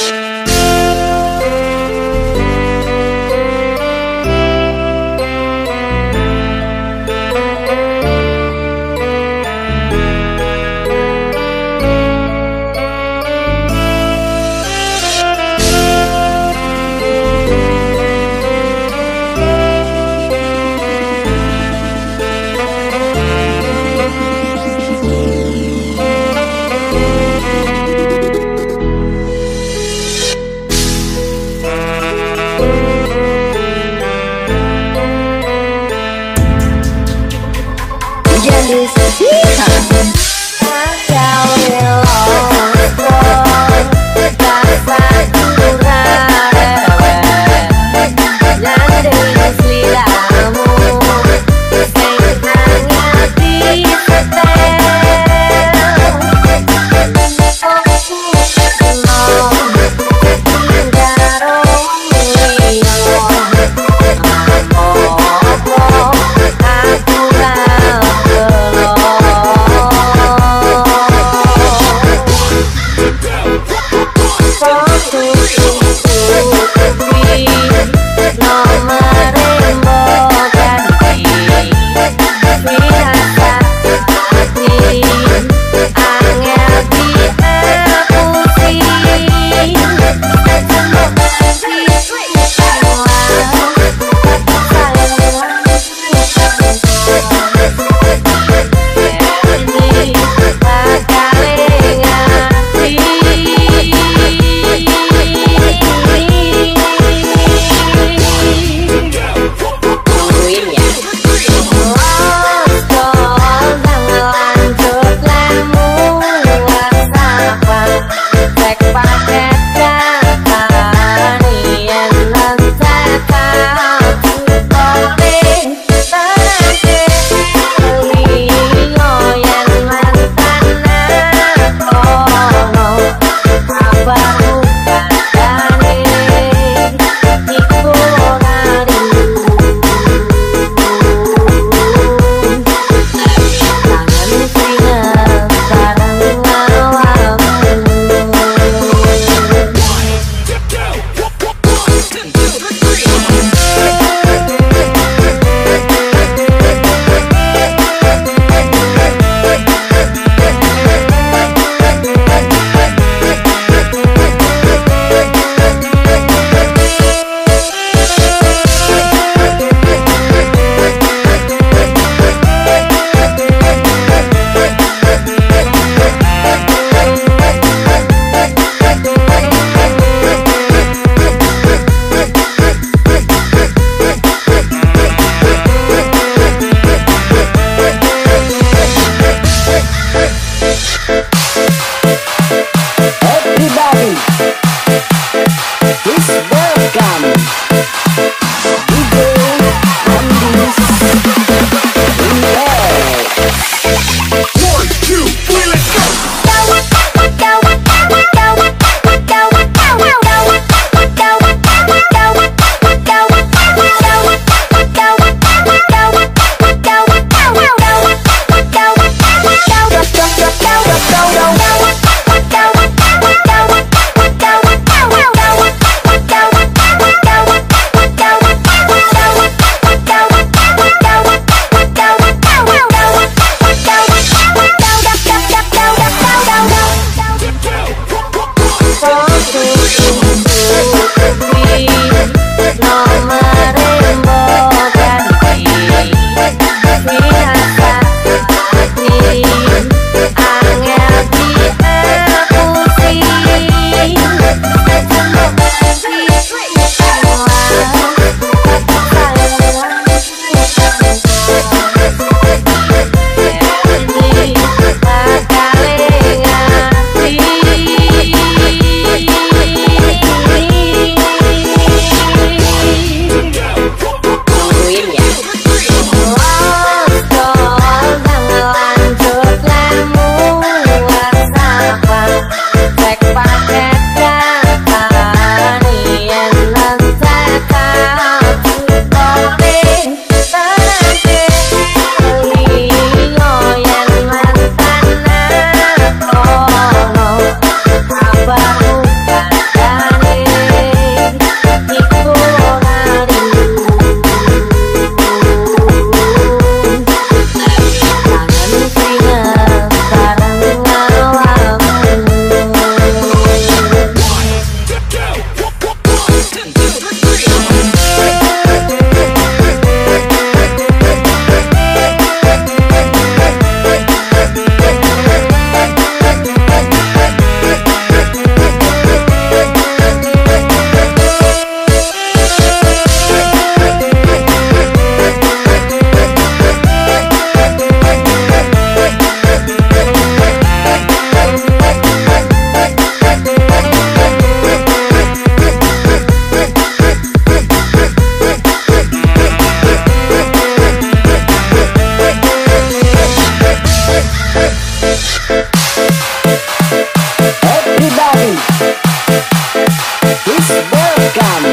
Bitch. Ei! Esse Welcome.